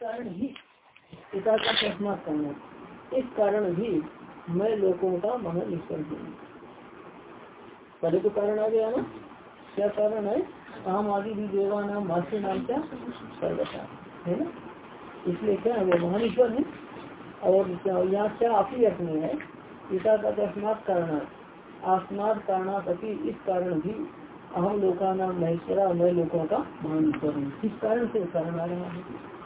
कारण ही पिता का तस्मात करना इस कारण भी मैं लोगों का महान ईश्वर हूँ। पहले तो कारण आ गया ना? क्या कारण है? आम आदि भी देवा नाम मास्य नाम क्या? सर्वता है ना? इसलिए क्या है? वो महान ईश्वर है। और यहाँ क्या आप ही अर्थ है? पिता का तस्मात कारण, आसमात कारणापति इस कारण भी अहम लोका नाम महेश्वरा, मैं लोगों का महान ईश्वर हूँ। किस कारण से कारण आ रहा है?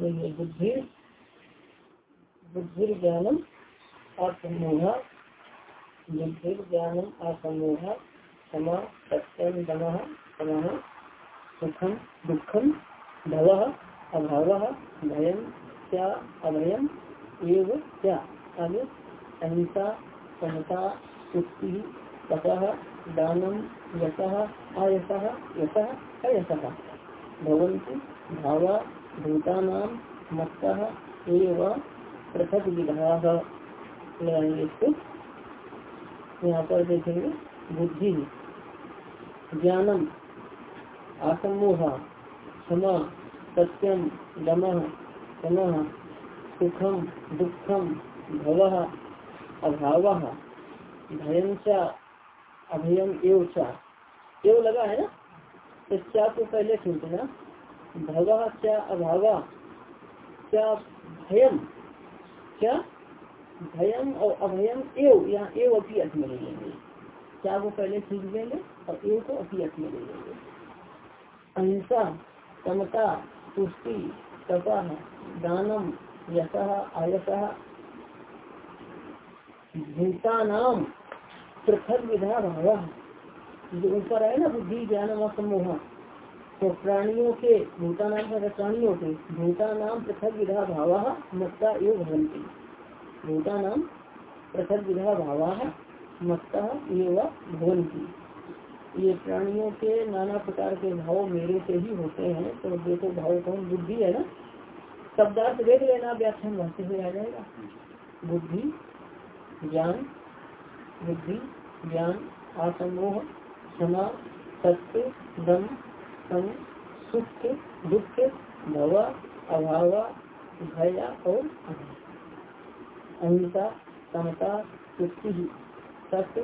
बुद्धि बुद्धि ज्ञानम असमूह बुद्धि ज्ञानम असमूह क्षमा सत्यम दम, सम सुखम दुखम भव, अभाव क्या एव क्या? आगे अहिंसा समता सुक्ति, तपः, दानम यशः आयसः यशः अयसः भावा भूतानां मत्तः एव पृथक विधाः लगाएँगे इसको यहाँ पर देखेंगे बुद्धि, ज्ञानम आसमोह क्षमा सत्यम दम सम सुखम दुखम भव, अभाव भयम चा, अभयम एव चा। एव लगा है ना? तो चा को पहले सुनना भव क्या अभावा क्या भयम क्या भयम और अभयम एव, यहाँ एव अपनी अर्थ में लेंगे। क्या को पहले सीख देंगे और एव को अपनी अर्थ में लेंगे? अहिंसा, समता पुष्टि तपा, दानम, यश आयस भूतानाम पृथक विधा भाव जो ऊपर है ना बुद्धि, ज्ञान व समूह तो प्राणियों के भूता नाम का प्राणियों के भूता नाम पृथक विधा भाव मत्ता एवं भवंती भूता नाम पृथक विधा भाव मत्ता एवं भवंती ये प्राणियों के नाना प्रकार के भाव मेरे से ही होते हैं तो देखो भाव कौन? बुद्धि है ना? शब्दार्थ देख लेना व्याख्यान भाषा से आ जाएगा। बुद्धि, ज्ञान बुद्धि, ज्ञान आसमोह क्षमा सत्य दम सम, सुख, दुख भवा अभाव, भय और अहिंसा। समता सुक्ति सत्य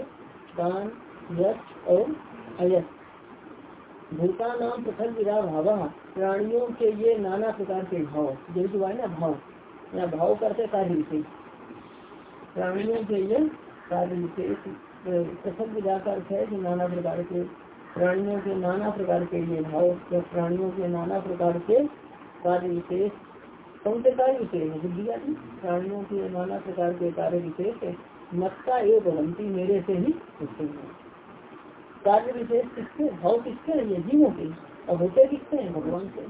दान, यश और अयस भूता नाम पृथक विधा भाव, प्राणियों के ये नाना प्रकार के भाव। जो जो है ना भाव। या भाव करते कार्य विशेष प्राणियों के ये कार्य विशेष पृथक विधा का अर्थ है कि नाना प्रकार के प्राणियों के नाना प्रकार के ये भाव या प्राणियों के नाना प्रकार के कार्य विशेष कौन से कार्य विशेष, बुद्धि आदि, प्राणियों के नाना प्रकार के कार्य विशेष, मत्ता एवं भवंती मेरे से ही होते हैं। कार्य विशेष किसके? भाव किसके ये जीवों के। और होते किसके हैं? भगवान से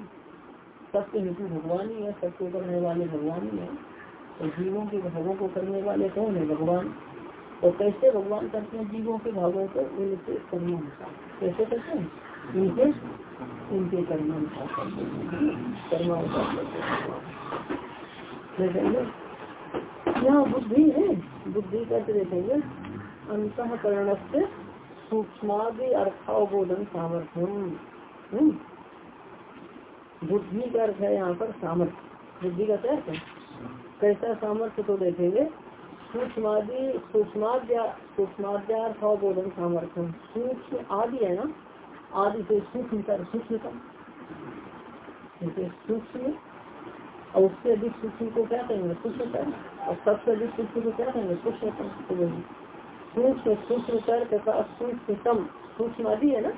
सबके हेतु भगवान ही है, सबको करने वाले भगवान ही है। तो जीवों के भावों को करने वाले कौन है? भगवान। और कैसे भगवान करते हैं जीवों के भावों को इनके कर्मानुसार कैसे करते हैं? इनके उनके कर्मानुसार करते हैं। यहाँ बुद्धि है। बुद्धि करते देखेंगे? अंतकरण से सूक्ष्मादि अर्थावबोधन सामर्थ्यम। बुद्धि का अर्थ है यहाँ पर सामर्थ्य। बुद्धि का क्या है? कैसा सामर्थ्य तो देखेंगे? सूक्ष्म आदि है ना? आदि से सूक्ष्म सूक्ष्मतम सूक्ष्म और उससे अधिक सूक्ष्म को क्या कहेंगे? सूक्ष्मतम और सबसे अधिक सूक्ष्म को क्या कहेंगे? सूक्ष्मतम तो सूक्ष्म सूक्ष्म कर तथा सूक्ष्मतम। सूक्ष्म आदि है ना?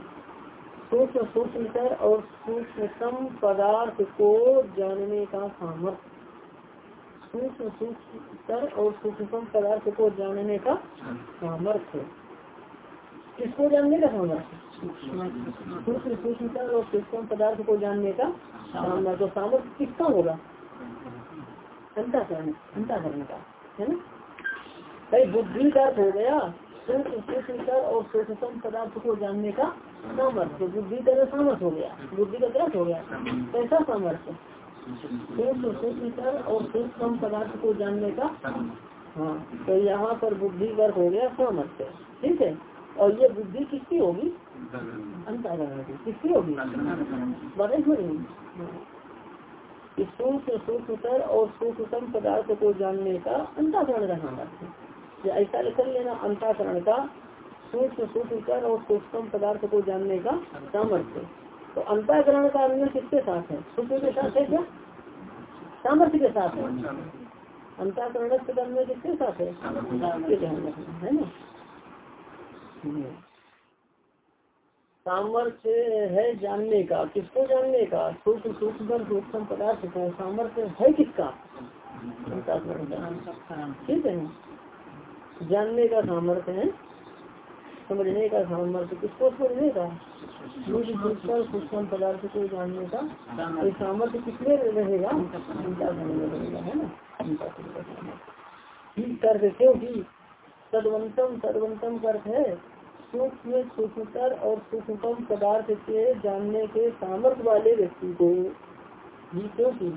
सूक्ष्म सूक्ष्मतर और सूक्ष्मतम पदार्थ को जानने का सामर्थ्य। सूक्ष्म सूक्ष्मतर और सूक्ष्मतम पदार्थ को जानने का सामर्थ्य। किसको जानने का सामर्थ्य? सूक्ष्म सूक्ष्मतर और सूक्ष्म पदार्थ को जानने का सामर्थ्य। तो सामर्थ्य किसका होगा? अंताकरण अंताकरण का, है ना? बुद्धि का हो गया सूक्ष्म और सूक्ष्म पदार्थ को जानने का सामर्थ्य। बुद्धि का सामर्थ्य हो गया, बुद्धि का क्या हो गया, कैसा सामर्थ्य? सूक्ष्म और सूक्ष्म पदार्थ को जानने का। हाँ तो यहाँ पर बुद्धि वर्ग हो गया सामर्थ्य ठीक है? और ये बुद्धि किसकी होगी? अंतरण किसकी होगी? बताइए सूक्ष्म सूक्ष्मतर और सूक्ष्मतम पदार्थ को जानने का अंताकरण रहना ऐसा कर लेना, अंताकरण का। सूक्ष्म सूक्ष्मतर और सूक्ष्म पदार्थ को जानने का सामर्थ्य। तो अंताकरण का अन्य किसके साथ है? सूक्ष्म के साथ है क्या? सामर्थ्य के साथ है। अंताकरण के अन्य किसके साथ है? है। ना? सामर्थ्य है जानने का। किसको जानने का? सूक्ष्म सूक्ष्म सूक्ष्म पदार्थ को सामर्थ्य है किसका? ठीक है जानने का सामर्थ्य है। समझने का सामर्थ्य किसको समझने का सूक्ष्म सूक्ष्म पदार्थ को जानने का ये सामर्थ्य किसमें रहेगा? चिंता करने रहेगा, है ना? कर क्योंकि सदवंतम सदवंतम अर्थ है। सूक्ष्म, सूक्ष्मतर और सूक्ष्मतम पदार्थ के जानने के सामर्थ्य वाले व्यक्ति को ही क्योंकि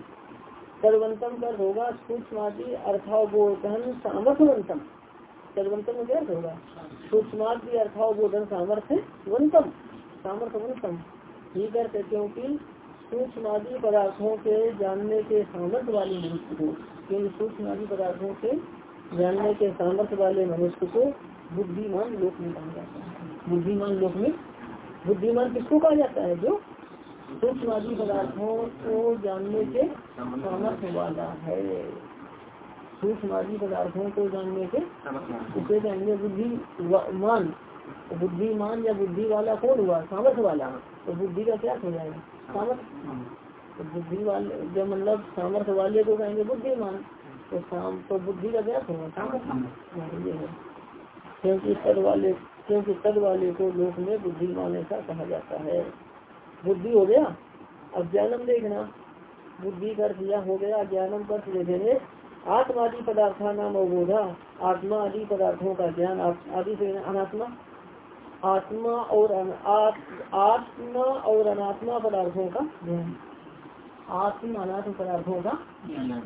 सर्वंतम कर होगा, सूक्ष्म आदि अर्थावबोधन सामर्थ्यवंतम। सर्वंतम में क्या होगा। सूक्ष्मादि अर्थावबोधन सामर्थ्य, वंतम। सामर्थ्यवंतम ही करते क्योंकि सूक्ष्म पदार्थों के जानने के सामर्थ्य वाले मनुष्य को क्योंकि सूक्ष्म पदार्थों के जानने के सामर्थ्य वाले मनुष्य को बुद्धिमान लोक में कहा जाता है। बुद्धिमान लोक में? बुद्धिमान किसको कहा जाता है जो सूक्ष्म पदार्थों को जानने के सामर्थ्य वाला है? सूक्ष्म पदार्थों को जानने के उसे कहेंगे बुद्धिमान बुद्धिमान या बुद्धि वाला कौन हुआ? सामर्थ्य वाला। तो बुद्धि का क्या हो जाएगा? सामर्थ्य तो बुद्धि वाले जब मतलब सामर्थ्य वाले को कहेंगे बुद्धिमान तो तो बुद्धि का क्या होगा? सामर्थ्य क्योंकि तद वाले क्योंकि तद वाले को लोक में बुद्धिमान ऐसा कहा जाता है। बुद्धि हो गया? अब ज्ञानम देखना। बुद्धि का अर्थ हो गया ज्ञानम का अर्थ आत्मादि पदार्था नाम अवबोधा आत्मा आदि पदार्थों का ज्ञान आदि से अनात्मा? आत्मा और आत्मा और अनात्मा पदार्थों का ज्ञान। आत्म अनात्म पदार्थों का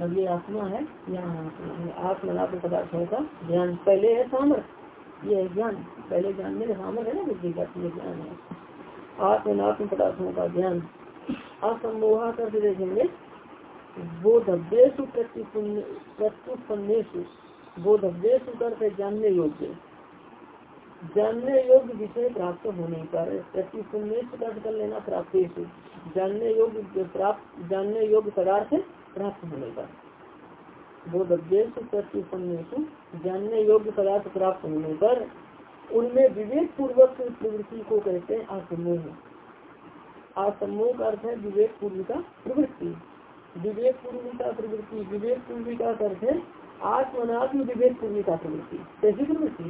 अब ये आत्मा है या अनात्मा है। आत्म अनात्म पदार्थों का ज्ञान। पहले है सामर्थ्य ये ज्ञान। पहले ज्ञान का सामर है ना बुद्धि का ये ज्ञान है। आत्मनात्म पदार्थों का ज्ञान। असमोहा करके देखेंगे। बोधव्यु प्रत्युत्पन्नेशु बोधव्यु करते जानने योग्य। जानने योग्य विषय प्राप्त होने पर प्रत्युत्पन्नेश कर लेना प्राप्त जानने योग्य प्राप्त जानने योग्य पदार्थ प्राप्त होने पर। बोधव्यु जानने योग्य पदार्थ प्राप्त होने पर उनमें विवेक पूर्वक प्रवृत्ति को कहते हैं आसमोह आसमोह का अर्थ है विवेक पूर्व का प्रवृत्ति। विवेक पूर्व का प्रवृत्ति विवेक पूर्वी का अर्थ है आत्मनात्म विवेक पूर्वी का प्रवृत्ति। कैसी प्रवृत्ति?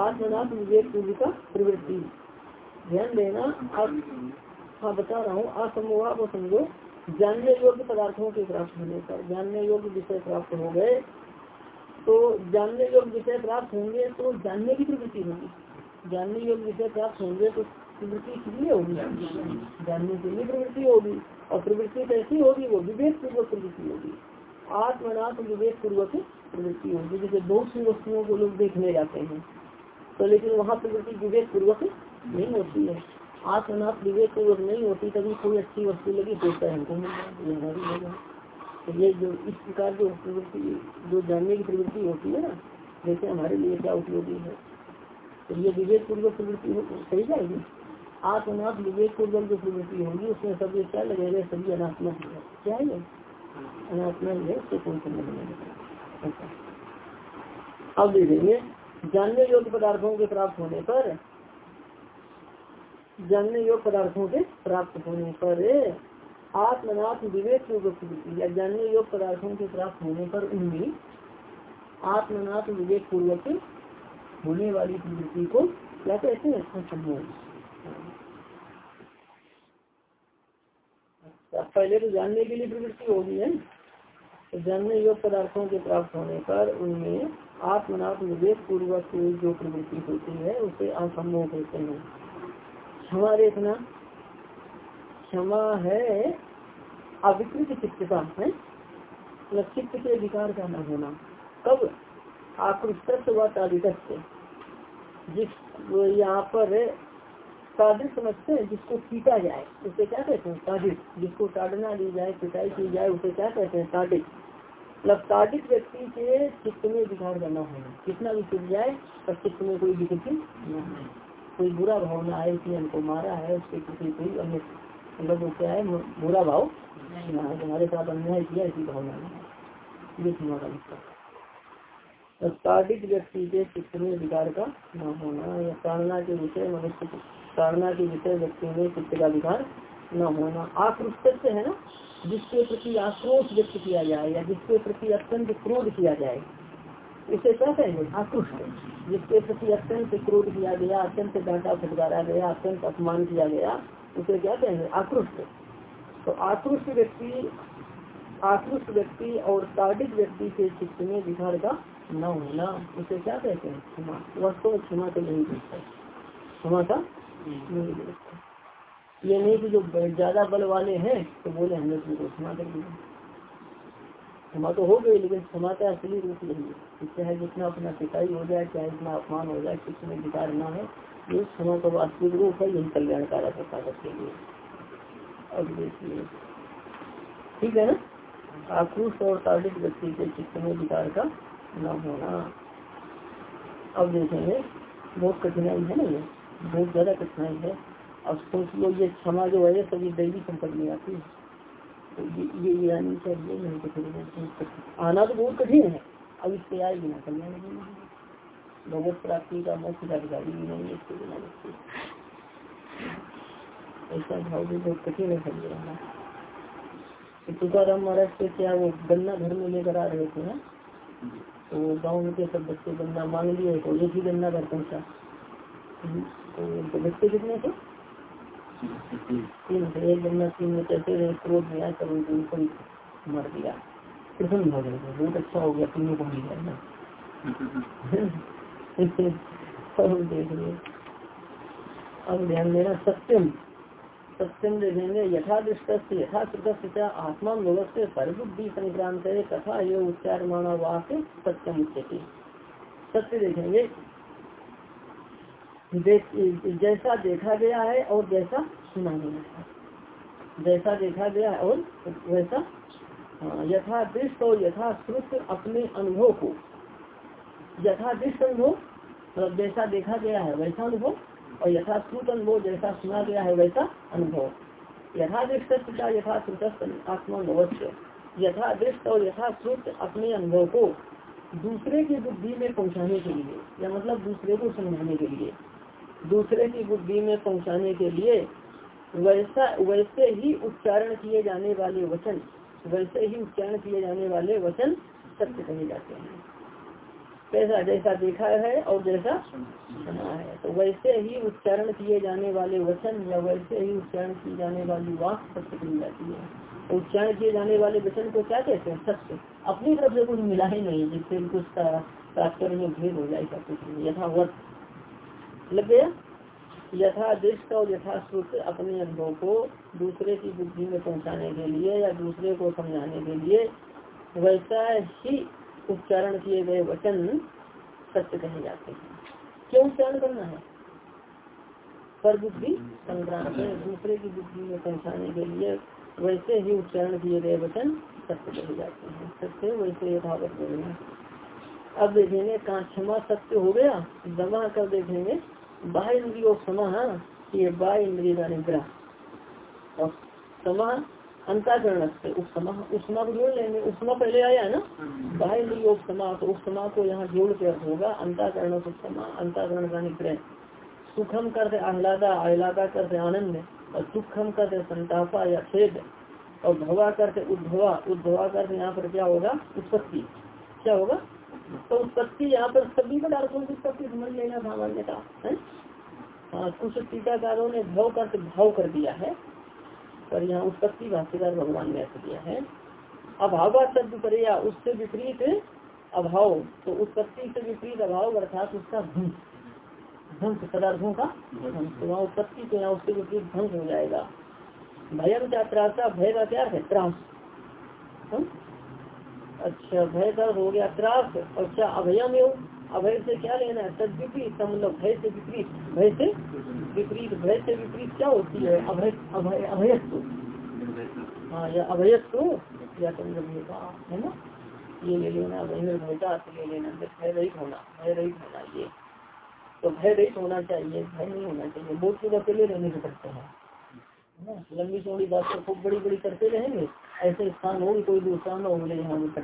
आत्मनात्म विवेक पूर्वी का प्रवृत्ति। ध्यान देना, आप हाँ बता रहा हूँ, असमोहा को समझो। जानने योग्य पदार्थों के प्राप्त होने पर, जानने योग्य विषय प्राप्त हो गए तो जानने योग्य विषय प्राप्त होंगे तो जानने की प्रवृत्ति होगी। जानने योग्य विषय प्राप्त होंगे तो प्रवृत्ति कितनी होगी। जानने के लिए प्रवृत्ति होगी। और प्रवृत्ति कैसी होगी, वो विवेक पूर्वक प्रवृत्ति होगी। आत्मनाथ विवेक पूर्वक प्रवृत्ति होगी। जैसे बहुत सी वस्तुओं को लोग देखने जाते हैं तो लेकिन वहाँ प्रवृत्ति विवेक पूर्वक नहीं होती है। आत्मनाथ विवेक पूर्वक नहीं होती, तभी कोई अच्छी वस्तु लगी सोचता है हमको तो ये जो इस प्रकार जो प्रवृत्ति, जो जानने की प्रवृत्ति होती है ना, जैसे हमारे लिए क्या उपयोगी है तो ये विवेक पूर्वक प्रवृत्ति सही जाएगी? आत्मनाथ विवेक पूर्वक जो प्रवृत्ति होगी उसमें सब क्या लगेगा सभी अनात्मक है। क्या है अनात्मक है उससे कोई संबंध नहीं अब देखेंगे जानने योग्य पदार्थों के प्राप्त होने पर, जानने योग पदार्थों के प्राप्त होने पर, आत्मनाथ विवेक पूर्वक या जानने योग पदार्थों के प्राप्त होने पर उनमें आत्मनाथ विवेक पूर्वक होने वाली प्रवृत्ति को क्या कहते हैं असमोह अच्छा पहले तो जानने के लिए प्रवृत्ति होगी, है तो जानने योग पदार्थों के प्राप्त होने पर उनमें आत्मनाथ विवेक पूर्वक जो प्रवृत्ति होती है, उसे असम्मोह कहते हैं। क्षमा देखना। क्षमा है अविकृत चित्तता है? मतलब चित्त के विकार का न होना। कब? आकृष्ट व तादित जिस यहाँ पर तादित समझते हैं, जिसको पीटा जाए, उसे क्या कहते हैं तादित जिसको ताड़ना दी जाए, पिटाई की जाए, उसे क्या कहते हैं तादित मतलब तादित व्यक्ति के चित्त में विकार करना होना कितना भी चित जाए, पर चित्त में कोई विकृति कोई बुरा भावना आए, कि हमको मारा है, उसके किसी कोई अन्य मतलब क्या है बुरा भाव हमारे साथ अन्याय किया, ऐसी भावना में ये तुम्हारा तो व्यक्ति के चित्त में विकार का न होना, या ताड़ना के विषय मनुष्य ताड़ना के विषय व्यक्ति में चित्त का विकार न होना। आक्रोश है ना? जिसके प्रति आक्रोश व्यक्त किया जाए या जिसके प्रति अत्यंत क्रोध किया जाए इसे क्या कहेंगे? आकृष्ट। जिसके प्रति अत्यंत क्रोध किया गया, अत्यंत डांटा फटकारा गया, अत्यंत अपमान किया गया, उसे क्या कहेंगे? आकृष्ट। तो आकृष्ट व्यक्ति आकृष्ट व्यक्ति और तार्किक व्यक्ति के चित्त में विकार का न होना, उसे क्या कहते हैं? क्षमा। वस्तु क्षमा तो नहीं दिखता क्षमा का नहीं दिखता ये नहीं कि जो ज़्यादा बल वाले हैं तो बोले हमने तुमको क्षमा कर दिया। क्षमा तो हो गई, लेकिन क्षमा का असली रूप नहीं है। चाहे जितना अपना पिटाई हो जाए, चाहे इतना अपमान हो जाए किसी में विकार न है, ये क्षमा का वास्तविक रूप है, यही कल्याणकारक होता के लिए। अब देखिए। ठीक है ना? आक्रोश और तार्किक व्यक्ति के चित्त में विकार का न होना। अब देखेंगे, बहुत कठिनाई है ना ये। बहुत ज़्यादा कठिनाई है। अब सोच लो ये क्षमा जो है सभी दैवी संपत्ति में आती है। तो ये ये आनी चाहिए नहीं तो आना तो बहुत कठिन है। अब इससे आए बिना कल्याण भगवत प्राप्ति का मोक्ष का अधिकारी भी नहीं है इसके बिना ऐसा भाव भी बहुत कठिन है समझ रहा तो तुकाराम महाराज से क्या वो गन्ना घर में लेकर आ रहे थे ना? तो गाँव के सब बच्चे गन्ना मांग लिए तो एक ही गन्ना घर पहुँचा। तो बच्चे कितने थे? तीन थे। एक गन्ना तीन में चलते रहे क्रोध प्रसन्न हो गए? बहुत अच्छा हो गया को मिल गया ना। देख अब ध्यान देना, सत्यम। सत्यम देखेंगे यथा दृष्ट यथा कृत आत्मा व्यवस्थ सर्वबुद्धि संक्रांत तथा ये उच्चार माना वाक्य सत्यम सत्य देखेंगे। देख जैसा देखा गया है और जैसा सुना गया है। जैसा देखा गया है और वैसा यथा दृष्ट और यथा श्रुत अपने अनुभव को यथा दृष्ट अनुभव मतलब जैसा देखा गया है वैसा अनुभव, और यथाश्रुत अनुभव जैसा सुना गया है वैसा अनुभव। यथादृष्ट यथा श्रुत आत्मानुभव यथा दृष्ट और यथाश्रुत अपने अनुभव को दूसरे की बुद्धि में पहुँचाने के लिए, या मतलब दूसरे को समझाने के लिए दूसरे की बुद्धि में पहुँचाने के लिए वैसा, वैसे ही उच्चारण किए जाने वाले वचन, वैसे ही उच्चारण किए जाने वाले वचन सत्य कहे जाते हैं। कैसा जैसा देखा है और जैसा सुना है। तो वैसे ही उच्चारण किए जाने वाले वचन या वैसे ही उच्चारण की जाने वाली वाक सत्य कही जाती है। तो उच्चारण किए जाने वाले वचन को क्या कहते हैं? सत्य। अपनी तरफ़ से कुछ मिला ही नहीं, जिससे कुछ तात्पर्य में भेद हो जाए, सब कुछ। यथावत लग गया यथा दृष्ट और यथाश्रुत अपने अनुभव को दूसरे की बुद्धि में पहुँचाने के लिए या दूसरे को समझाने के लिए वैसा ही उच्चारण किए गए वचन सत्य कहे जाते हैं। क्यों उच्चारण करना है? पर बुद्धि संक्रांत दूसरे की बुद्धि में पहुँचाने के लिए वैसे ही उच्चारण किए गए वचन सत्य कहे जाते हैं। सत्य वैसे यथावत बोलना अब देखेंगे, कहा क्षमा सत्य हो गया? दमा कर देखेंगे। बाह्य इंद्रियो क्षमा ये बाह्य इंद्रिय का निग्रह। और क्षमा अंताकरण से उपसमा उपसमा को जोड़ लेंगे। उपसमा पहले आया है ना? हम्म। बाह्य इंद्रिय उपसमा तो उपसमा को यहाँ जोड़ के होगा अंताकरण उपसमा अंताकरण का निग्रह। सुखम करते आह्लादा आह्लादा करते आनंद और सुखम करते संतापा या खेद और भवा करते उद्भवा। उद्भवा करते यहाँ पर क्या होगा? उत्पत्ति। क्या होगा? तो उत्पत्ति यहाँ पर सभी पदार्थों की उत्पत्ति समझ लेना सामान्यता है? हाँ कुछ टीकाकारों ने भाव करते भाव कर दिया है, पर यहाँ उत्पत्ति भाष्यकार भगवान ने अर्थ दिया है। अभाव शब्द परेया उससे विपरीत अभाव तो उत्पत्ति से विपरीत अभाव, अर्थात उसका ध्वंस ध्वंस पदार्थों का तो वहाँ उत्पत्ति तो यहाँ उससे विपरीत ध्वंस हो जाएगा। भयम क्या त्रासा भय का क्या है? त्रास। अच्छा भय का हो गया त्रास अच्छा अभयम एवं, अभय से क्या लेना है? तद मतलब भय से विपरीत। भय से विपरीत, भय से विपरीत क्या होती है? अभय अभय अभयत्व हाँ या अभयत्व या चंद्रभेदा है ना? ये ले लेना, भय भयता ले लेना भय रहित होना भय रहित होना ये। तो भय रहित होना चाहिए, भय नहीं होना चाहिए बहुत लोग अकेले रहने से करते हैं। लंबी चौड़ी बात तो खूब बड़ी बड़ी करते रहेंगे। ऐसे स्थान हो कोई दूसरा न हो बोले यहाँ भी कर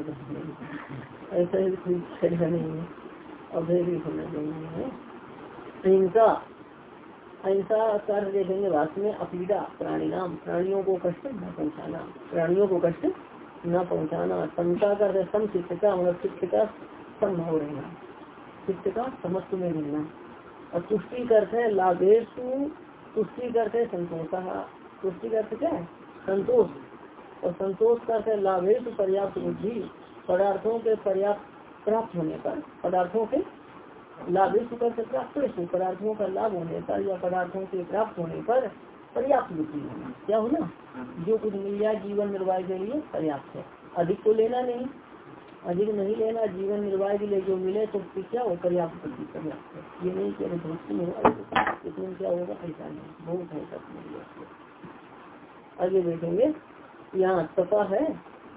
ऐसा ही कोई नहीं है। अभय भी होना अहिंसा। अहिंसा कर देखेंगे वास्तव में, अपीड़ा प्राणी नाम प्राणियों को कष्ट न पहुँचाना। प्राणियों को कष्ट न पहुँचाना। समता कर सम चित्त का मतलब चित्त का संभव रहना। चित्त का समत्व में रहना। और तुष्टि करते लाभेश तुष्टि करते संतोष। तुष्टि करते क्या? है संतोष। और संतोष करते लाभेश पर्याप्त बुद्धि, पदार्थों के पर्याप्त प्राप्त होने पर। पदार्थों के लाभेश करते प्राप्त पदार्थों का लाभ होने पर या पदार्थों के प्राप्त होने पर पर्याप्त बुद्धि क्या होना जो कुछ मिल जाए जीवन निर्वाह के लिए, पर्याप्त है। अधिक तो लेना नहीं। अधिक नहीं लेना, जीवन निर्वाह के लिए जो मिले तो क्या हो पर्याप्त बुद्धि, पर्याप्त है। ये नहीं कि बहुत होगा इसमें क्या होगा? ऐसा नहीं। बहुत है सब आगे देखेंगे यहाँ तपा है।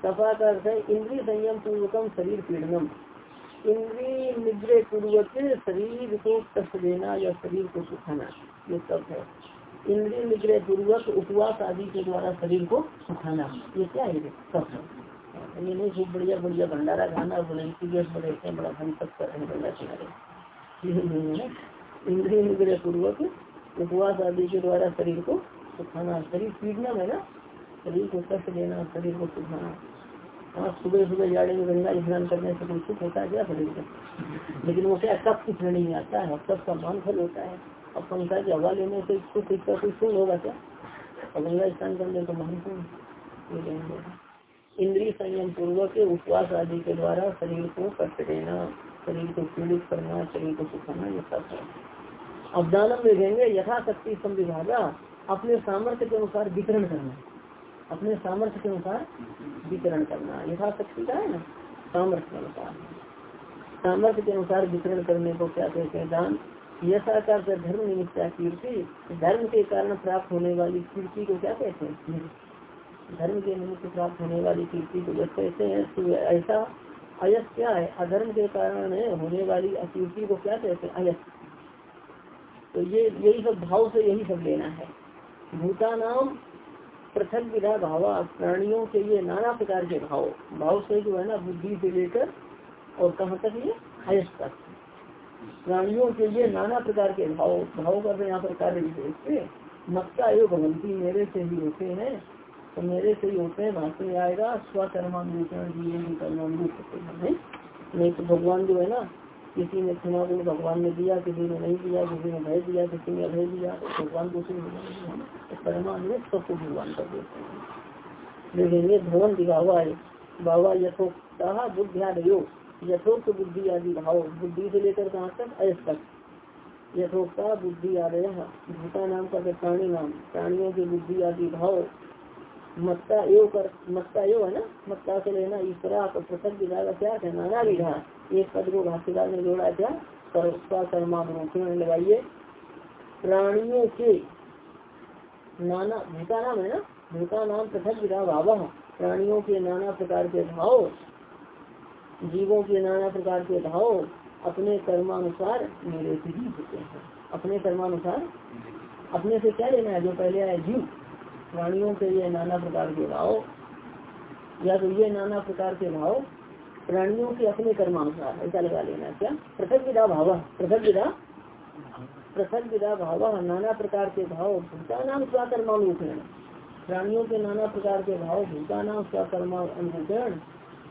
तपा का अर्थ है इंद्रिय संयम पूर्वकम शरीर पीड़नम। इंद्रिय निद्रे पूर्वक शरीर को कष्ट देना या शरीर को सुखाना, ये सब है। इंद्रिय निग्रह पूर्वक उपवास आदि के द्वारा शरीर को सुखाना, ये क्या है? सब है। ये नहीं खूब बढ़िया बढ़िया भंडारा खाना गैस बड़े बड़ा धन तक कर रहे है इंद्रिय निग्रह पूर्वक उपवास आदि के द्वारा शरीर को सुखाना शरीर पीड़ना है ना? शरीर को कष्ट देना, शरीर को सुखाना। हाँ सुबह सुबह जाड़े में गंगा स्नान करने से कोई सुख होता है क्या शरीर का? लेकिन वो क्या कब कुछ नहीं आता है। सब का मान फल होता है। अब पंखा की हवा लेने से कुछ इसका कोई सुन होगा क्या? और गंगा स्नान करने का मान महान इंद्रिय संयम पूर्वक उपवास आदि के द्वारा शरीर को कष्ट देना, शरीर को पीड़ित करना, शरीर को सुखाना, ये सब है। अब दानम देखेंगे, यथाशक्ति संविभागा अपने सामर्थ्य के अनुसार वितरण करना। अपने सामर्थ्य के अनुसार वितरण करना। यथाशक्ति का है ना? सामर्थ्य के अनुसार। सामर्थ्य के अनुसार वितरण करने को क्या कहते हैं? दान। यथाकार धर्म निमित्त कीर्ति। धर्म के कारण प्राप्त होने वाली कीर्ति को क्या कहते हैं? धर्म के निमित्त प्राप्त होने वाली कीर्ति को जब कहते हैं तो ऐसा अयस क्या है? अधर्म के कारण होने वाली अकीर्ति को क्या कहते हैं? अयस। तो ये, यही सब भाव से यही सब लेना है। भूता नाम पृथक विधा भाव, प्राणियों के ये नाना प्रकार के भाव। भाव से जो है ना, बुद्धि से लेकर और कहाँ तक ये? अयस तक। प्राणियों के लिए नाना प्रकार के भाव। भाव कर यहाँ पर कार्य विशेष मक्का एवं भगवंती मेरे से ही होते हैं। तो मेरे से ही होते हैं भाषण में आएगा स्वकर्मानुचरण जी नहीं तो भगवान जो है ना किसी ने क्षमा गुण भगवान ने दिया, किसी ने नहीं दिया, किसी ने भय दिया, किसी ने अभय दिया तो भगवान को तो कर्मानुरूप सबको भगवान कर देते हैं देखेंगे भवन दिखावा है बाबा यथोक्ता बुद्धिया योग यथोक्त बुद्धि आदि भाव, बुद्धि से लेकर कहाँ तक? अयस तक। यथोक्ता बुद्धि आदय भूता नाम का प्राणी नाम, प्राणियों की बुद्धि आदि भाव, मत्ता एव कर, मत्ता एव है ना? मत्ता से लेना ईश्वरा पृथक विधा का क्या है? नाना विधा एक पद को भाष्यकार ने जोड़ा क्या कर्मात्म लगाइए? प्राणियों के नाना, भूता नाम है ना? भूता नाम पृथक विधा भाव। प्राणियों के नाना प्रकार के भाव, जीवों के नाना प्रकार के भाव अपने कर्मानुसार मेरे से ही होते हैं। अपने कर्मानुसार अपने से क्या लेना है? जो पहले आया जीव। प्राणियों के ये नाना प्रकार के भाव, या तो ये नाना प्रकार के भाव प्राणियों के अपने कर्मानुसार, ऐसा लगा लेना, क्या? पृथक विधा भाव पृथक विदा पृथक विदा भाव, नाना प्रकार के भाव भूता नाम स्वकर्मानुकरण प्राणियों के नाना प्रकार के भाव भूता नाम स्वकर्मानुकरण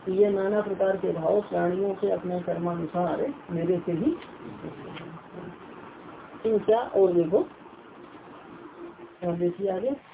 ये नाना प्रकार के भाव प्राणियों के अपने कर्मानुसार मेरे से ही क्या? और देखो। देखिए आगे।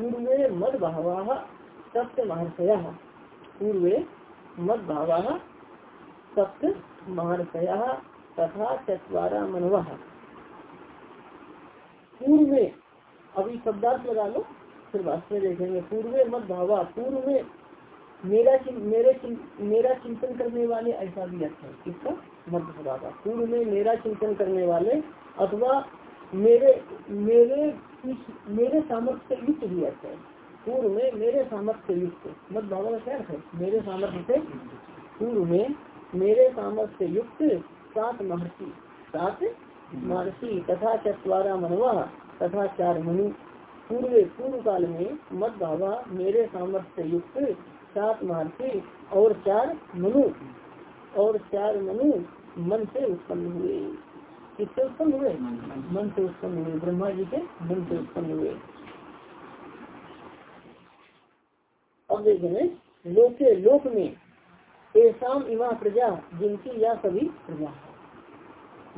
पूर्वे मद भावा सप्त महर्षया पूर्वे मद भावा सप्त महर्षया तथा चतवारा मनवा पूर्व में अभी शब्दार्थ लगा लो, फिर भाष्य देखेंगे। पूर्व मत भावा पूर्व में मेरा मेरे मेरा चिंतन करने वाले, ऐसा भी अर्थ है। किसका? मत भावा पूर्व में मेरा चिंतन करने वाले अथवा मेरे मेरे मेरे सामर्थ्य से युक्त भी अर्थ है। पूर्व में मेरे सामर्थ्य युक्त, मत भावा का अर्थ है? मेरे सामर्थ्य से पूर्व में मेरे सामर्थ्य युक्त सात महर्षि। सात महर्षि तथा चतवारा मनवा तथा चार मनु। पूर्व पूर्व काल में मत भावा मेरे सामर्थ्य युक्त सात महर्षि और चार मनु। और चार मनु मन से उत्पन्न हुए। किससे उत्पन्न हुए। मन से उत्पन्न हुए। ब्रह्मा जी के मन से उत्पन्न हुए। अब देखें लोके लोक में ऐसा इमा प्रजा, जिनकी या सभी प्रजा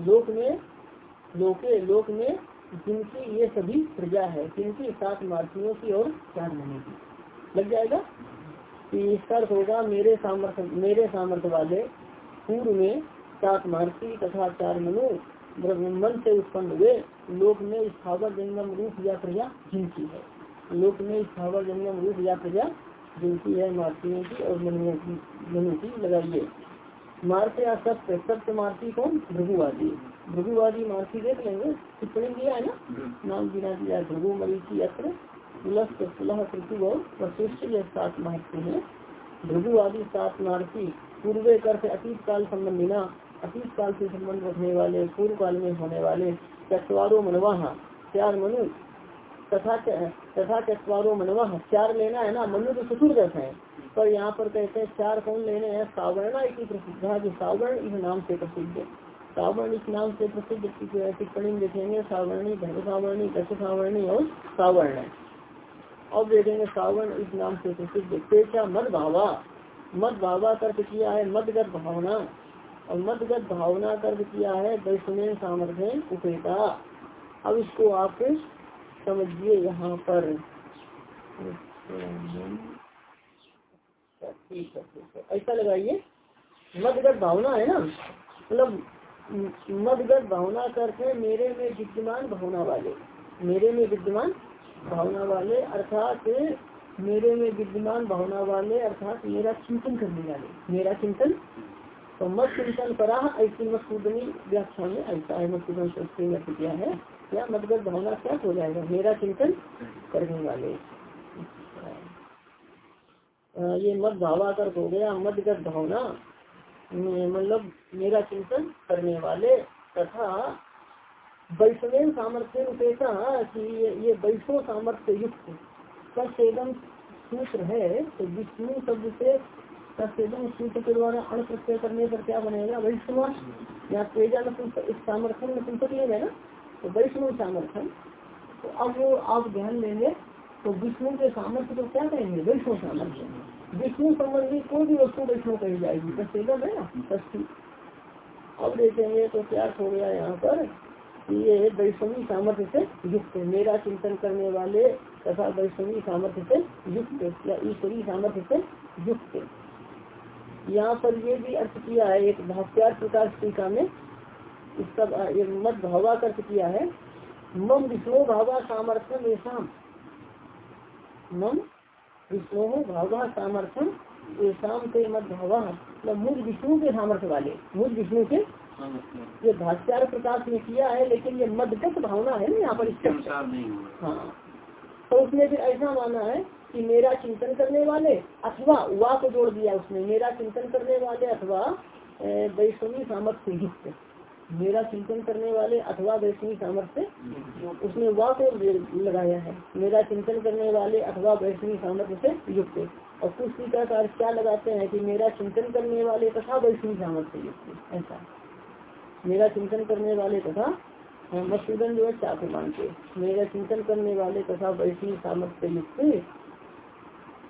लोक में, लोके लोक में जिनकी ये सभी प्रजा है, जिनकी सात मार्थियों की और चार महीने की लग जाएगा? कि इसका होगा, मेरे सामर्थ्य मेरे सामर्थ्य वाले पूर्व में सात मार्ती तथा चार मनु मन से उत्पन्न हुए लोक में स्थावर जंगम रूप या प्रजा जिनकी है। लोक में स्थावर जंगम रूप या प्रजा जिनकी है मार्तियों की और मनु की लगाइए मार्त या सत्य सत्य मार्ती कौन? भृगुवादी। भृगुवादी मार्ती देख लेंगे। टिप्पणी दिया है ना? नाम गिना दिया भृगु मरीची अत्र सुलह पृथु और वशिष्ठ यह सात मार्ती है। भृगुवादी सात मार्ती पूर्वे कर से अतीत काल संबंधी ना अतीत काल से संबंध रखने वाले, पूर्व काल में होने वाले चतवारो मनवाह, चार मनु, तथा तथा चतवारो मनवाह, चार लेना है ना, मनु तो चतुर्दश है। पर यहाँ पर कहते हैं, चार कौन लेने हैं? सावरणा इसी प्रसिद्ध है जो सावर्ण इस नाम से प्रसिद्ध सावर्ण इस नाम से प्रसिद्ध टिप्पणी देखेंगे सावरणी धर्म सावरणी दश सावरणी और सावर्ण। अब देखेंगे, सावरण इस नाम से प्रसिद्ध। पेशा मद भावा मद भावा कर्त किया है मदगत भावना। और मदगत भावना कर किया है वैष्णव सामर्थ्य उपेता। अब इसको आप समझिए यहाँ पर। ऐसा लगाइए। मदगत भावना है ना? मतलब मदगत भावना करके मेरे में विद्यमान भावना वाले, मेरे में विद्यमान भावना वाले, अर्थात मेरे में विद्यमान भावना वाले, अर्थात मेरा चिंतन करने वाले, मेरा चिंतन तो मत चिंतन करा, ऐसी मसूदनी व्याख्या में ऐसा है मसूदन संस्कृति में किया है, क्या मतगत भावना क्या हो जाएगा? मेरा चिंतन करने वाले। ये मत भावाकर हो गया मदगत भावना। मतलब मेरा चिंतन करने वाले तथा वैष्णव सामर्थ्य रूपेता कि ये वैष्णव सामर्थ्य युक्त। सूत्र है तो विष्णु शब्द से तत्म सूत्र के द्वारा अण प्रत्यय करने पर क्या बनेगा? वैष्णव या तेजा सामर्थन नपुंसक लेंगे ना? तो वैष्णव सामर्थन तो अब वो, आप ध्यान देंगे तो विष्णु के सामर्थ्य को क्या कहेंगे? वैष्णव सामर्थ्य। विष्णु संबंधी कोई भी वस्तु वैष्णव कही जाएगी। तस्वीर है ना? षष्ठी। अब देखेंगे तो क्या हो गया यहाँ पर ये वैष्णवी सामर्थ्य से युक्त मेरा चिंतन करने वाले तथा वैष्णवी सामर्थ्य से युक्त या ईश्वरी सामर्थ्य से युक्त यहाँ पर ये भी अर्थ किया है एक भाष्यार प्रकाश टीका में इसका मत भावा अर्थ किया है। मम विष्णु भावा सामर्थ्यम ऐसा मम विष्णु भावा सामर्थ्यम ऐसा के मत भावा। मतलब मुझ विष्णु के सामर्थ्य वाले मुझ विष्णु के। ये भाष्यार प्रकाश ने किया है लेकिन ये मदगत भावना है ना यहाँ पर इसके। हाँ। तो उसने फिर ऐसा माना है कि मेरा चिंतन करने वाले अथवा वा को जोड़ दिया उसने, मेरा चिंतन करने वाले अथवा वैष्णवी सामर्थ्य युक्त मेरा चिंतन करने वाले अथवा वैष्णवी सामर्थ्य उसने वाक को लगाया है। मेरा चिंतन करने वाले अथवा वैष्णवी सामर्थ्य से युक्त और कुछ टीका का क्या लगाते हैं कि मेरा चिंतन करने वाले तथा वैष्णवी सामर्थ्य युक्त ऐसा। मेरा चिंतन करने वाले तथा मसूदन जो है चाकू मानते मेरा चिंतन करने वाले तथा वैष्णवी सामर्थ्य युक्त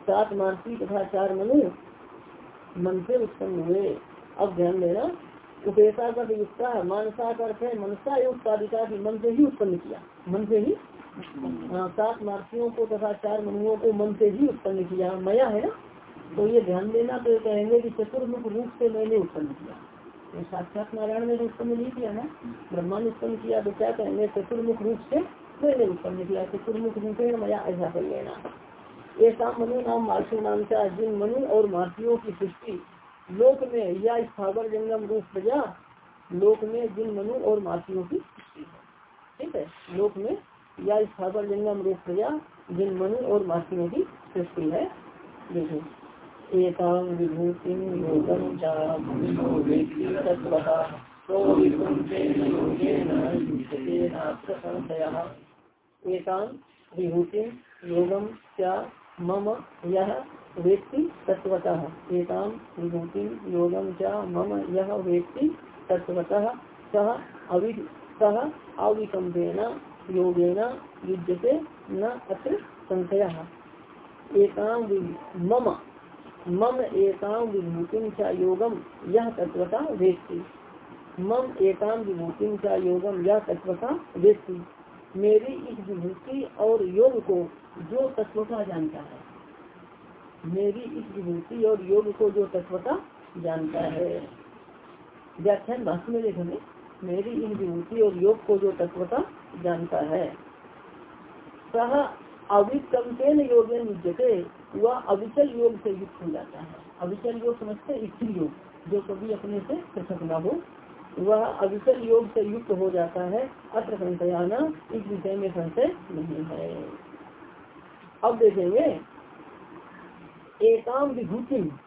सात मानसी तथा चार मनु मन से उत्पन्न हुए। अब ध्यान देना उपेक्षा का युक्ता मानसा का अर्थ है मनसा की मन से ही उत्पन्न किया। मन से ही? हाँ, सात मार्सियों को तथा चार मनुओं को मन से ही उत्पन्न किया। मया है ना? तो ये ध्यान देना तो कहेंगे कि चतुर्मुख रूप से मैंने उत्पन्न किया। साक्षात नारायण ने उत्पन्न नहीं किया ना ब्रह्मा ने उत्पन्न किया तो क्या कहेंगे? चतुर्मुख रूप से मैंने उत्पन्न किया। चतुर्मुख रूप से मया ऐसा कर लेना। ऐसा मनु नाम मार्सी नाम से जिन मनु और मार्सियों की सृष्टि। लोक में या स्थावर जंगम रूप प्रजा लोक में जिन मनु और मासियों की सृष्टि ठीक है? लोक में या स्थावर जंगम रूप प्रजा जिन मनु और मासियों की सृष्टि है। देखो। एकाम विभूति एकाम विभूति योगम क्या मम यह वेत्ति तत्वतः एकाम विभूति योगम च मम यह वेत्ति तत्वतः सह अवि सह अविकम्पेन योगेन युज्यते न अत्र संशय। एकाम मम मम एकाम विभूति च योगम यह तत्वता वेत्ति मम एकाम विभूति च योगम यह तत्वता वेत्ति मेरी इस विभूति और योग को जो तत्वता जानता है। मेरी इस विभूति और योग को जो तत्वता जानता है। व्याख्यान भाषण में देखेंगे मेरी इन विभूति और योग को जो तत्वता जानता है। सह अविकमतेन योग युजते वह अविचल योग से युक्त हो जाता है। अविचल योग समझते स्थिर योग, जो कभी अपने से पृथक न हो। वह अविचल योग से युक्त हो जाता है। अत्र संशयाना इस विषय में संशय नहीं है। अब देखेंगे। एकाम विभूति।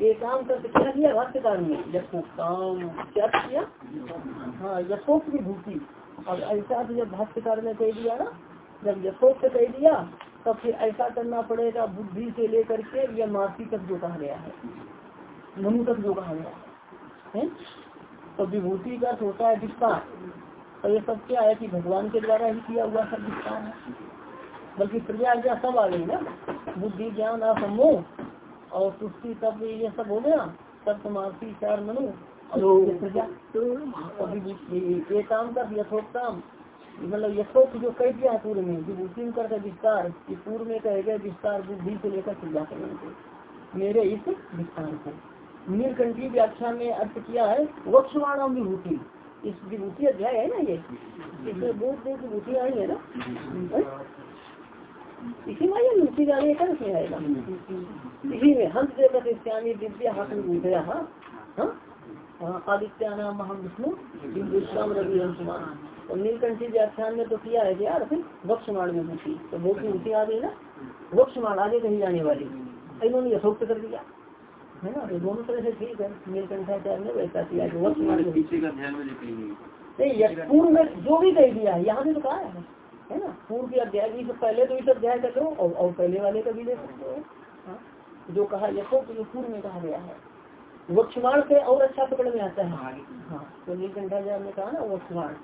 एकाम करके क्या किया? भाष्यकार ने। यथोक्ताम क्या किया? हाँ यथोक्त विभूति। अब ऐसा तो जब भाष्यकार ने कह दिया ना, जब यथोक्त कह दिया, तब फिर ऐसा करना पड़ेगा, बुद्धि से लेकर के या मासी तक जो कहा गया है। मनु तक जो कहा गया है? तो विभूति का होता है विस्तार। तो ये सब क्या है कि भगवान के द्वारा ही किया हुआ सब विस्तार है। बल्कि प्रजा क्या सब आ गई ना? बुद्धि ज्ञान असमोह और तुष्टि तब ये सब हो गया। सप्तमासी चार मनु। ये काम कर यथोक्ताम मतलब यथोक्त जो कह दिया पूर्व में विभूति करके विस्तार कि पूर्व में कहे गए विस्तार बुद्धि से लेकर प्रजा करेंगे। मेरे इस विस्तार को। नीलकंठी व्याख्या में अर्थ किया है वक्षवाणा विभूति। इस विभूति अध्याय है ना ये? इसमें बहुत बहुत विभूति आई है ना? इसी में आएगा उसी का आगे से आएगा। इसी में हंस देव इत्यादि दिव्य हाथ में गया हाँ? आदित्य नाम हम विष्णु विश्राम रवि अंशुमान और नीलकंठी व्याख्यान में तो किया है यार फिर वक्षमाण में पूछी तो वो की ऊँची आ गई ना? वक्षमाण आगे कहीं जाने वाली। इन्होंने यथोक्त कर दिया। है ना? दोनों तरह से ठीक है। नीलकंठाचार्य ने वैसा किया वक्षमाण नहीं पूर्व में जो भी कह दिया है यहाँ भी तो कहा है। है ना? पूर्व के अध्याय भी तो पहले तो इस अध्याय कर लो और, और पहले वाले का भी ले सकते हो। हाँ? जो कहा यथोक्त जो पूर्व में कहा गया है। वक्षमाण से और अच्छा पकड़ में आता है। हाँ तो नीलकंठाचार्य ने कहा ना वक्षमाण।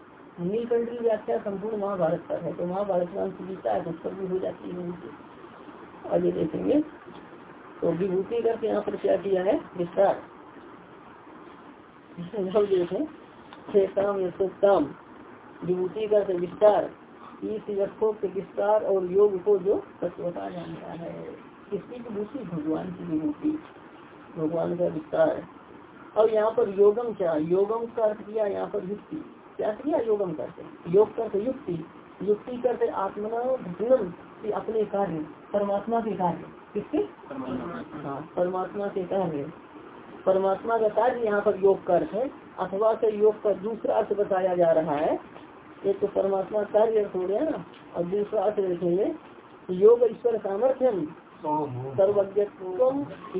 नीलकंठ की व्याख्या संपूर्ण महाभारत पर है तो महाभारत में अंश जीता है तो उस पर भी हो जाती है उनकी। आगे देखेंगे। तो विभूति करके यहाँ पर क्या किया है? विस्तार। देखें। विभूति का विस्तार। इस यथोक्त विस्तार और योग को जो तत्वता जानता है। इसकी विभूति भगवान की विभूति भगवान का विस्तार और यहाँ पर योगम क्या? योगम का अर्थ किया यहाँ पर युक्ति। क्या किया योगम करते योग करते युक्ति। युक्ति करते आत्मना भजनम अपने कार्य परमात्मा के कार्य। किसके? हाँ परमात्मा के कार्य। परमात्मा का कार्य यहाँ पर योग का अर्थ है। अथवा से योग का दूसरा अर्थ बताया जा रहा है। एक तो परमात्मा कार्य अर्थ हो गया ना, और दूसरा अर्थ देखेंगे योग ईश्वर सामर्थ्यम। सर्वज्ञ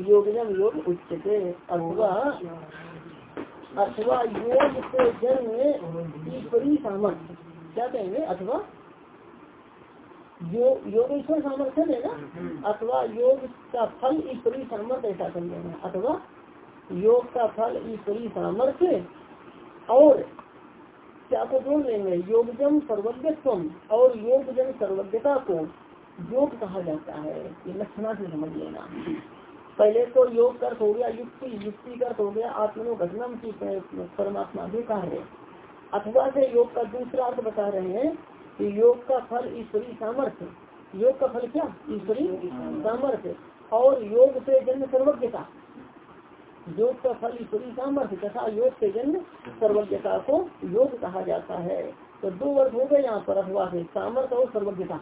योगजम योग उच्चते अथवा अथवा योग से जन्म ईश्वरी सामर्थ्य। क्या कहेंगे? अथवा योग ईश्वर सामर्थ्य है ना? अथवा योग का फल ईश्वरी सामर्थ्य ऐसा समझेंगे। अथवा, योग का फल ईश्वरी सामर्थ्य और क्या को जोड़ लेंगे योगजम सर्वज्ञत्व और योगजन सर्वज्ञता को योग कहा जाता है, ये लक्षणा से समझ लेना पहले तो योग कर्थ हो गया, युक्ति युक्ति कर्थ हो गया, आत्मनो घटनम की परमात्मा भी कार्य अथवा से योग का दूसरा अर्थ बता रहे हैं कि योग का फल ईश्वरी सामर्थ्य। योग का फल क्या? ईश्वरी सामर्थ्य। और योग से जन्म सर्वज्ञता। योग का फल ईश्वरी सामर्थ्य तथा योग से जन्म सर्वज्ञता को योग कहा जाता है। तो दो वर्ष हो गए यहाँ पर अथवा से। सामर्थ्य और सर्वज्ञता।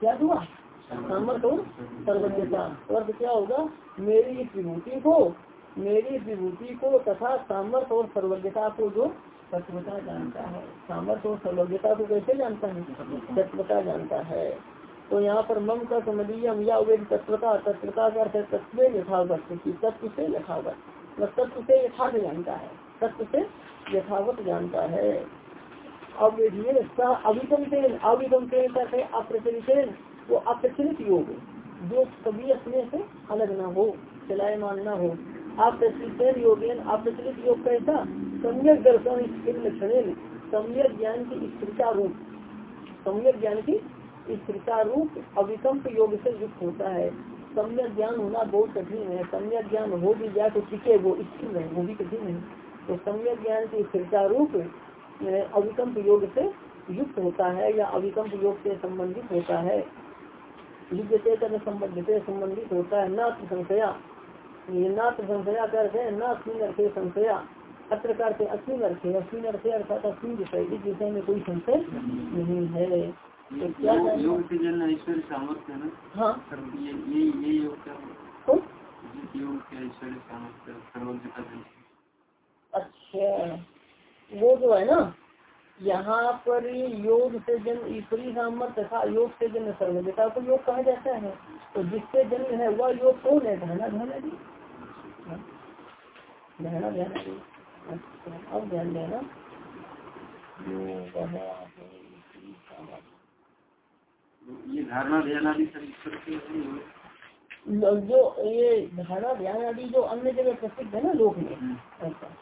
क्या हुआ? सामर्थ्य और सर्वज्ञता। अर्थ क्या होगा? मेरी इस विभूति को, मेरी विभूति को तथा सामर्थ्य और सर्वज्ञता को जो तत्वता जानता है। सामर्थ्य और सर्वज्ञता को कैसे जानता है? तत्वता जानता है। तो यहाँ पर मम का समझियम या वेद तत्वता तत्वता का अर्थ तत्व यथावत। तत्व से यथावत। तत्व से यथार्थ जानता है। तत्व से यथावत जानता है। अब देखिए अभिगम से अभिगम से करते अप्रचलित वो अप्रचलित योग जो कभी अपने से अलग ना हो, चलायमान ना हो। अप्रचलित योग अप्रचलित योग कैसा? सम्यक दर्शन स्थिर लक्षण सम्यक ज्ञान की स्थिरता रूप। सम्यक ज्ञान की स्थिरता रूप अविकम्प योग से युक्त होता है। सम्यक ज्ञान होना बहुत कठिन है। सम्यक ज्ञान हो भी जाए तो टिके, वो स्थिर है वो भी कठिन है। तो सम्यक ज्ञान की स्थिरता रूप अविकम्प योग से युक्त होता है या अविकम्प योग से संबंधित होता है। से संबंधित संबंधित होता है। न संशया, ये न संशया करते हैं न अस्मिन अर्थे संशया। अत्र करते अस्मिन अर्थे अस्मिन अर्थे अर्थात अस्मिन विषय, इस विषय में कोई संशय नहीं है। योग से जन्म ऐश्वर्य सामर्थ्य है। ना हाँ ये ये ये योग क्या योग के ऐश्वर्य सामर्थ्य सर्वज्ञता अच्छा। वो जो है ना यहाँ पर योग से जन्म ईश्वरी सामर्थ्य तथा योग से जन्म सर्वज्ञता को योग कहा जाता है। तो जिससे जन्म है वह योग कौन है? धना ध्यान आदि धना ध्यान आदि अच्छा अब ध्यान देना। योग। है ये धारणा ध्यान आदि जो ये धारणा ध्यान आदि जो अन्य जगह प्रसिद्ध है ना लोक में हम्म। ऐसा।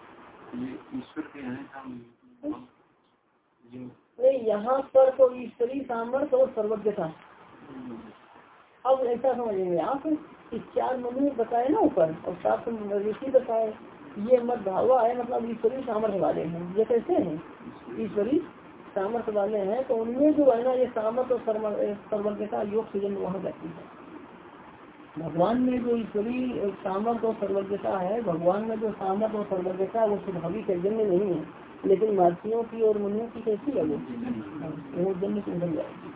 ईश्वर के यहाँ पर तो ईश्वरी सामर्थ्य और सर्वज्ञता अब ऐसा समझेंगे आप इस चार मनु बताए ना ऊपर और सात ऋषि बताए ये मत भावा है मतलब ईश्वरी सामर्थ्य वाले हैं। ये कैसे हैं? ईश्वरी सामर्थ्य वाले हैं तो उनमें जो है ना ये सामर्थ्य और सर्वज्ञता योग से जन्म वहाँ जाती है। भगवान में जो ईश्वरी सामर्थ्य और सर्वज्ञता है, भगवान में जो सामर्थ्य और सर्वज्ञता है, वो स्वाभाविक है जन्म नहीं है, लेकिन मार्तियों की और मनुओं की कैसी है वो? वो जन्म से उधर जाएगी।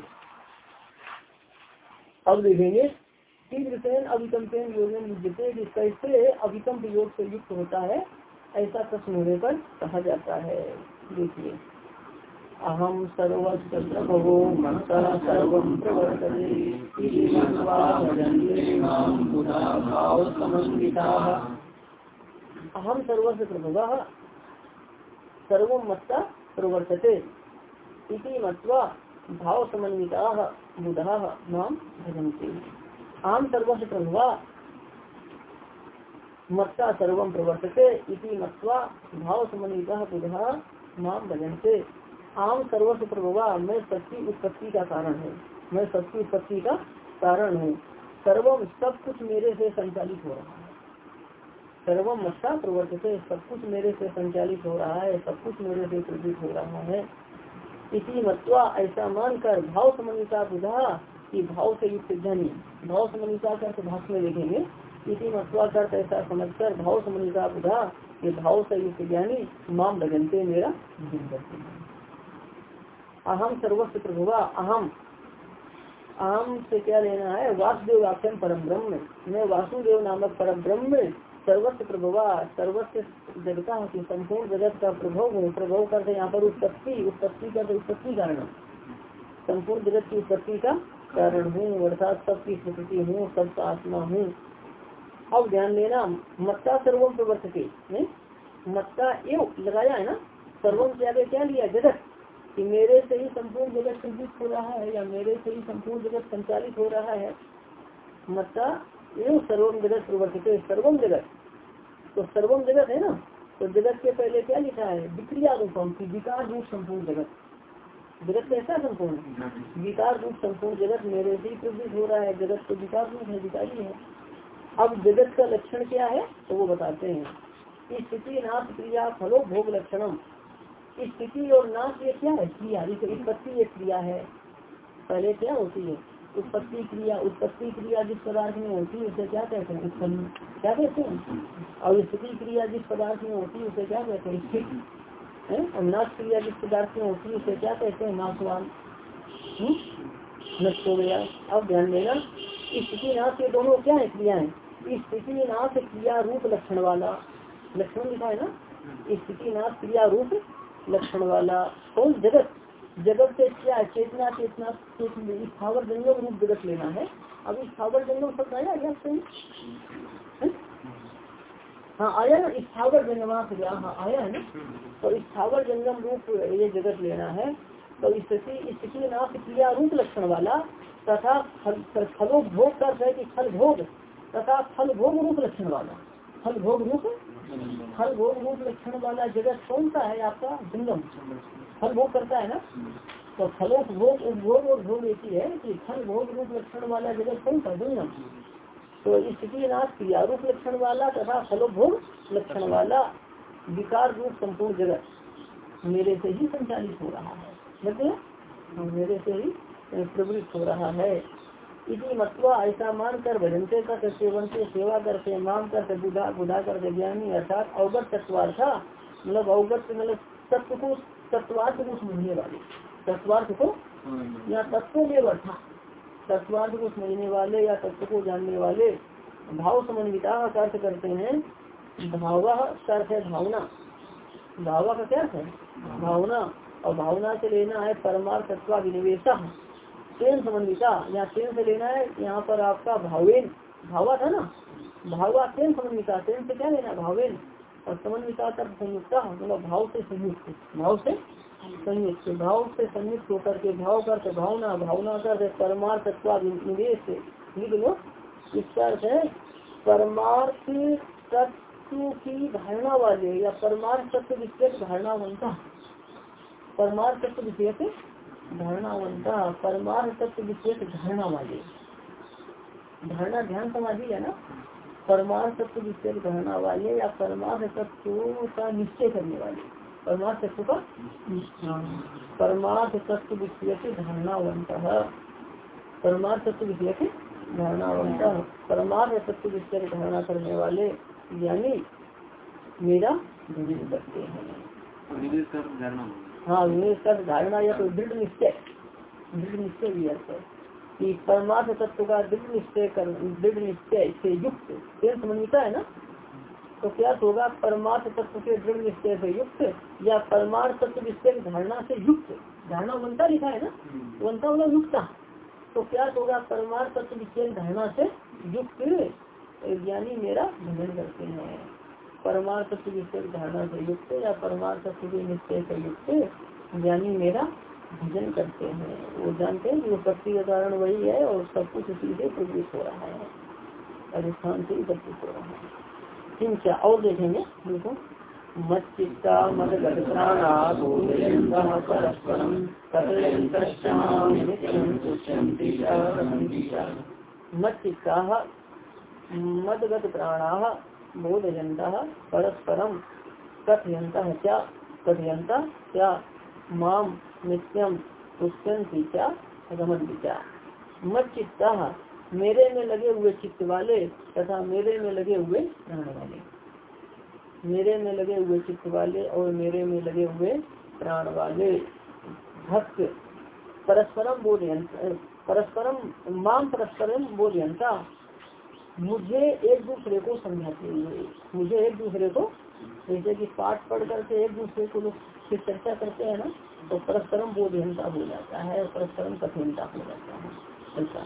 अब देखेंगे तीव्र अभिकम्पेन योजन युजते कैसे अभिकम्प योग से युक्त होता है, ऐसा प्रश्न होने पर कहा जाता है। देखिए अहम प्रभो मनसा सर्व अहम सर्वस्व प्रभव सर्व मत्ता प्रवर्तते इति मत्वा भाव समन्विता बुधा नाम भजन्ति आम सर्वस्व प्रभवा मत्ता सर्व प्रवर्तते इति मत्वा भाव समन्विता बुधा नाम भजन्ते आम सर्वस्व प्रभवा, मैं सबकी उत्पत्ति का कारण है। मैं सबकी उत्पत्ति का कारण हूँ। सर्वम सब कुछ मेरे से संचालित हो रहा है। सर्वम मत्ता प्रवर्तित सब कुछ मेरे से संचालित हो रहा है, सब कुछ मेरे से प्रेरित हो रहा है। इसी मत्वा ऐसा मानकर भाव समन्विता बुझा कि भाव से युक्त ज्ञानी भाव समन्विता कर भाष में देखेंगे। इसी मत्वा कर ऐसा समझकर भाव समन्विता बुधा ये भाव से युक्त ज्ञानी माम भजनते मेरा भजन करते हैं। अहम सर्वस्व प्रभुवा, अहम। अहम से क्या लेना है? वासुदेव आख्यम परम ब्रह्म। मैं वासुदेव नामक परम ब्रह्म सर्वस्व प्रभुवा सर्वस्व जगता की संपूर्ण जगत का प्रभव हूँ। प्रभव करते यहाँ पर उत्पत्ति उत्पत्ति का उत्पत्ति कारण। संपूर्ण जगत की उत्पत्ति का कारण हूँ, अर्थात सबकी स्थिति हूँ सबका आत्मा हूँ। अब ध्यान देना, मत्ता सर्वम प्रवर्तते मत्ता एव लगाया है ना? सर्वम के आगे क्या लिया? जगत। कि मेरे से ही संपूर्ण जगत संचित हो रहा है या मेरे से ही संपूर्ण जगत संचालित हो रहा है? मतलब एव सर्वम जगत प्रवर्तित, सर्वम जगत। तो सर्वम जगत है ना? तो जगत के पहले क्या लिखा है? विक्रिया रूपम, की विकार रूप संपूर्ण जगत। जगत कैसा संपूर्ण? विकार रूप संपूर्ण जगत मेरे से ही प्रवृत्त हो रहा है। जगत तो विकार रूप है, विकारी है। अब जगत का लक्षण क्या है? तो वो बताते हैं। स्थिति नाश क्रिया फलो भोग लक्षणम। स्थिति और नाश ये क्या है? क्रिया। जैसे उत्पत्ति एक क्रिया है। पहले क्या होती है? उत्पत्ति क्रिया। उत्पत्ति क्रिया जिस पदार्थ में होती है, उसे क्या कहते हैं? उत्पन्न। क्या कहते हैं? और स्थिति क्रिया जिस पदार्थ में होती है, उसे क्या कहते हैं? स्थिति। और नाश क्रिया जिस पदार्थ में होती है, उसे क्या कहते हैं? नाशवान। नष्ट हो गया। अब ध्यान देना, स्थिति नाश ये दोनों क्या है? क्रियाएँ स्थिति नाश क्रिया रूप लक्षण वाला। लक्षण लिखा है ना? स्थिति नाश क्रिया रूप लक्षण वाला कौन जगत जगत से क्या चेतना चेतना स्थावर जंगम रूप जगत लेना है। अब स्थावर जंगम शब्द आया सही हाँ? आया ना? स्थावर जंगमा हाँ आया है ना? तो स्थावर जंगम रूप ये जगत लेना है। तो स्थिति स्थिति नाश क्रिया रूप लक्षण वाला तथा फलो भोग का फल भोग, तथा फल भोग रूप लक्षण वाला। फल भोग रूप फल भोग रूप लक्षण वाला जगत कौन सा है आपका? जंगम फल भोग करता है ना? तो फलों भोग, उपभोग और भोग एक ही कि फल भोग रूप लक्षण वाला जगत कौन सा? जंगम तो स्थिति नाश क्रिया रूप लक्षण वाला तथा फलो भोग लक्षण वाला विकार रूप संपूर्ण जगत मेरे से ही संचालित हो रहा है। मतलब मेरे से ही प्रवृत्त हो रहा है। इसी मतवा ऐसा मान कर भजनते कर सेवन से सेवा करते माम कर बुधा बुधा कर ज्ञानी अर्थात अवगत तत्वार्था मतलब अवगत मतलब तत्व को तत्वार्थ को समझने वाले। तत्वार्थ को या तत्व में वर्था। तत्वार्थ को समझने वाले या तत्व को जानने वाले भाव समन्विता का अर्थ करते हैं भावा का अर्थ है भावना। भावा का क्या अर्थ है? भावना। और भावना से लेना है परमार्थ तत्व विनिवेश तेन समन्विता या तेन से लेना है, यहाँ पर आपका भावेन, भावा था ना? भावा तेन समन्विता तेन से क्या लेना भावेन। और समन्विता तर्थ संयुक्त मतलब भाव से संयुक्त, भाव से संयुक्त, भाव से संयुक्त होकर के, भाव कर भावना भावना कर परमार्थ निवेश इसका अर्थ है। परमार्थ तत्व की धारणा वाले या परमार्थ तत्व विशेष धारणा बनता। परमार्थ तत्व विशेष धारणा बनता परमार्थ तत्व विशेष धारणा वाले धारणा ध्यान समाधि है ना। परमार्थ तत्व विषय धारणा वाले या परमार्थ तत्व का निश्चय करने वाले। परमार्थ तत्व का परमार्थ तत्व से धारणावंत परमार्थ तत्व से धारणावंत परमार्थ तत्व विषय धारणा करने वाले यानी मेरा भजन करते हैं। हाँ कर धारणा या तो दृढ़ निश्चय दृढ़ निश्चय भी अर्थ है कि परमार्थ तत्व का दृढ़ निश्चय कर दृढ़ निश्चय से युक्त समन्विता है ना? तो क्या होगा परमार्थ तत्व के दृढ़ निश्चय से युक्त या परमार्थ तत्व निश्चय धारणा से युक्त? धारणा बनता लिखा है ना? बनता होगा युक्ता। तो क्या होगा परमार्थ तत्व निश्चय धारणा से युक्त ज्ञानी मेरा भजन करते हैं। परमार्थ निश्चय धारणा से युक्त या परमार्थ तत्व निश्चय से युक्त ज्ञानी मेरा भजन करते हैं। वो जानते हैं कि शक्ति का कारण वही है और सब कुछ उसी से प्रवृत्त हो रहा है। अधिष्ठान से ही प्रवृत्त हो रहा है। क्या और देखेंगे देखो मच्चित्ता मच्चित्ता मदगत प्राणा बोधयंत परस्परम कथयंत क्या कथयंत क्या माम नित्यम पुष्पंती क्या रमन क्या मत चित्ता मेरे में लगे हुए चित्त वाले तथा मेरे में लगे हुए प्राण वाले। मेरे में लगे हुए चित्त वाले और मेरे में लगे हुए प्राण वाले। भक्त परस्परम बोधयंत परस्परम माम परस्परम बोधयंता मुझे एक दूसरे को समझाते हुए मुझे एक दूसरे को, जैसे कि पाठ पढ़ करके एक दूसरे को लोग चर्चा करते हैं ना तो परस्परम बोधहीनता हो जाता है परस्परम कठिनता हो जाता है। ऐसा।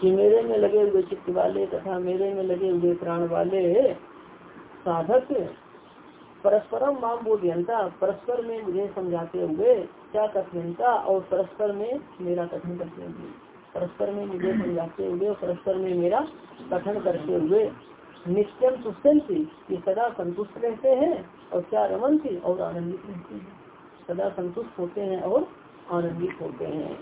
कि मेरे में लगे हुए चित्त वाले तथा मेरे में लगे हुए प्राण वाले साधक परस्परम माम बोध्यंता परस्पर में मुझे समझाते हुए क्या कठिनता और परस्पर में मेरा कठिन हुए परस्पर में मुझे समझाते हुए परस्पर में मेरा कथन करते हुए। नित्यम सुस्तंती ये सदा संतुष्ट रहते हैं और क्या रमन थी और आनंदित रहते हैं। सदा संतुष्ट होते हैं और आनंदित होते हैं।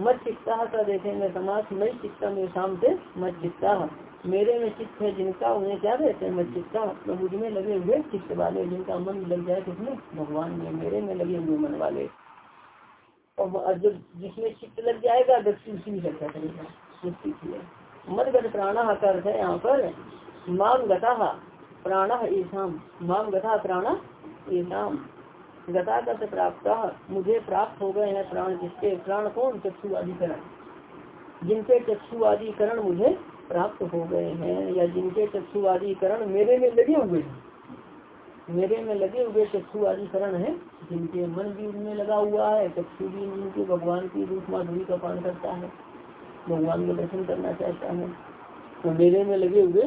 मत चित्ता का देखेंगे समाज, मई चित्ता में शाम से मत चित्ता। मेरे में चित्त है जिनका, उन्हें क्या कहते हैं? मत चित्ता। तो मुझमें लगे हुए चित्त वाले, जिनका मन लग जाए किसमें भगवान में, मेरे में लगे हुए मन वाले। और जब जिसमें चित्त लग जाएगा, व्यक्ति उसी में चर्चा करेगा मदगत प्राण का अर्थ है यहाँ पर, माम गता प्राण ईशाम माम गता प्राण ईशाम गता गत प्राप्त मुझे प्राप्त हो गए हैं प्राण जिसके। प्राण कौन? चक्षु आदिकरण जिनके चक्षु आदिकरण मुझे प्राप्त हो गए हैं या जिनके चक्षु आदिकरण मेरे में लगे हुए हैं। मेरे में लगे हुए चक्षु आदिकरण है, जिनके मन भी उनमें लगा हुआ है, चक्षु भी जिनके भगवान की रूप माधुरी का पान करता है, भगवान का दर्शन करना चाहता है। तो मेरे में लगे हुए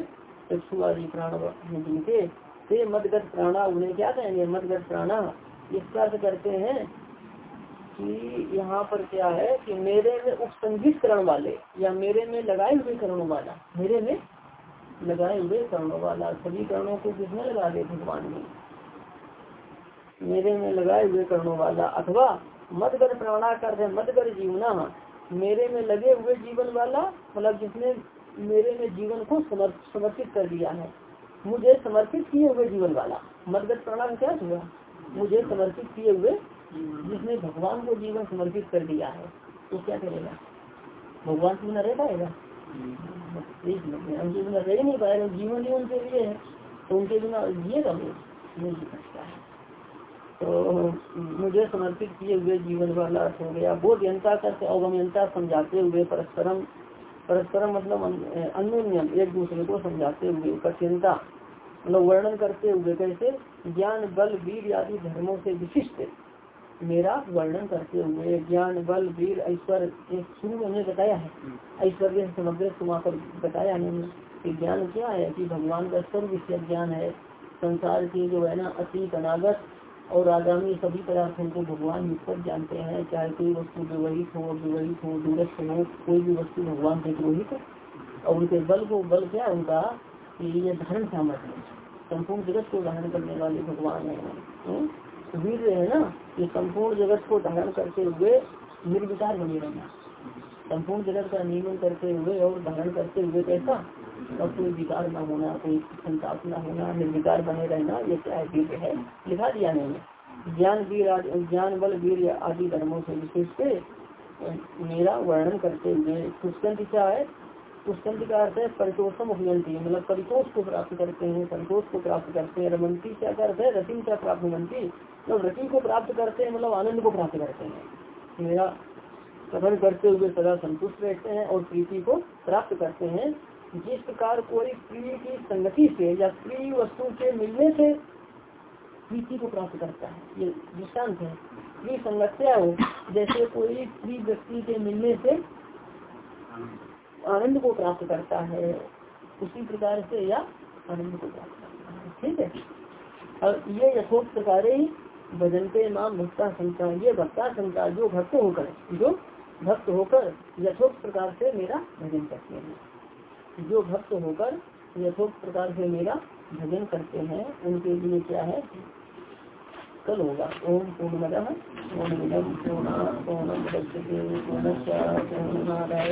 चक्षु आदि प्राण जिनके से मदगत प्राणा, उन्हें क्या कहेंगे? मदगत प्राणा। इसका अर्थ करते हैं कि यहाँ पर क्या है कि मेरे में उपसंगित करण वाले, या मेरे में लगाए हुए करणों वाला, मेरे में लगाए हुए कर्णों वाला। सभी कर्णों को किसने लगा दे भगवान ने। मेरे में लगाए हुए करणों वाला। अथवा मदगर प्राणा कर मदगर जीवना। मेरे में लगे हुए जीवन वाला मतलब जिसने मेरे में जीवन को समर्पित कर दिया है। मुझे समर्पित किए हुए जीवन वाला। मदगत प्राणा का क्या हुआ? मुझे समर्पित किए हुए जिसने भगवान को जीवन समर्पित कर दिया है। तो क्या करेगा? भगवान से बिना रह पाएगा? उनके बिना रह नहीं पाएगा जीवन ही उनके लिए है। तो उनके बिना जिएगा वो नहीं सकता है तो मुझे समर्पित किए हुए जीवन वाला अर्थ हो? गया बोध यंता कर अवगम्यता समझाते हुए परस्परम परस्परम मतलब अन्योन्यम एक दूसरे को समझाते हुए, कठिनता मतलब वर्णन करते हुए कैसे ज्ञान बल वीर आदि धर्मों से विशिष्ट मेरा वर्णन करते हुए ज्ञान, बल, वीर, ऐश्वर्य शुरू में हमने बताया है। ऐश्वर्य समग्र सुमा कर बताया नहीं कि ज्ञान क्या है कि भगवान का सर्व विषय ज्ञान है। संसार की जो है ना, अतीत, अनागत और आगामी सभी पदार्थों को भगवान निष्पर जानते हैं। चाहे कोई वस्तु विवहित हो विवहित हो दूरस्थ हो, कोई भी वस्तु भगवान से विवहित और उनके बल को, बल क्या है उनका? ये धारण सामर्थ्य संपूर्ण जगत को धारण करने वाले भगवान है। वीर है ना, ये संपूर्ण जगत को धारण करते हुए निर्विकार बने रहना। संपूर्ण जगत का नियमन करते हुए और धारण करते हुए कैसा? और कोई विकार न होना कोई संताप न होना, निर्विकार बने रहना, ये क्या है? वीर है। लिखा दिया नहीं ज्ञान वीर ज्ञान, बल वीर आदि धर्मों से विशेष मेरा वर्णन करते हुए। पुष्कंत क्या है? पुष्कंत का अर्थ है। परितोषम अभियंती मतलब परितोष को प्राप्त करते हैं, संतोष को प्राप्त करते हैं, रमंती क्या करते हैं रति क्या प्राप्त मनती मतलब रति को प्राप्त करते हैं मतलब आनंद को प्राप्त करते हैं। मेरा कथन करते हुए सदा संतुष्ट रहते हैं और प्रीति को प्राप्त करते हैं। जिस प्रकार कोई प्रिय की संगति से या प्रिय वस्तु के मिलने से प्रीति को प्राप्त करता है। ये दृष्टांत है। प्रिय संगत्या हो, जैसे कोई प्रिय व्यक्ति के मिलने से आनंद को प्राप्त करता है। उसी प्रकार से या आनंद को प्राप्त करता है, ठीक है? और ये यथोक्त प्रकार ही भजनते माम भक्ता संख्या ये भक्ता संख्या जो भक्त होकर, जो भक्त होकर यथोक्त प्रकार से मेरा भजन करते हैं। जो भक्त होकर यथोक्त प्रकार से मेरा भजन करते हैं, उनके लिए क्या है? कल होगा। ओम पूर्ण ओम मिलम पूर्णा पूर्णम पूर्ण पूर्णमादाय।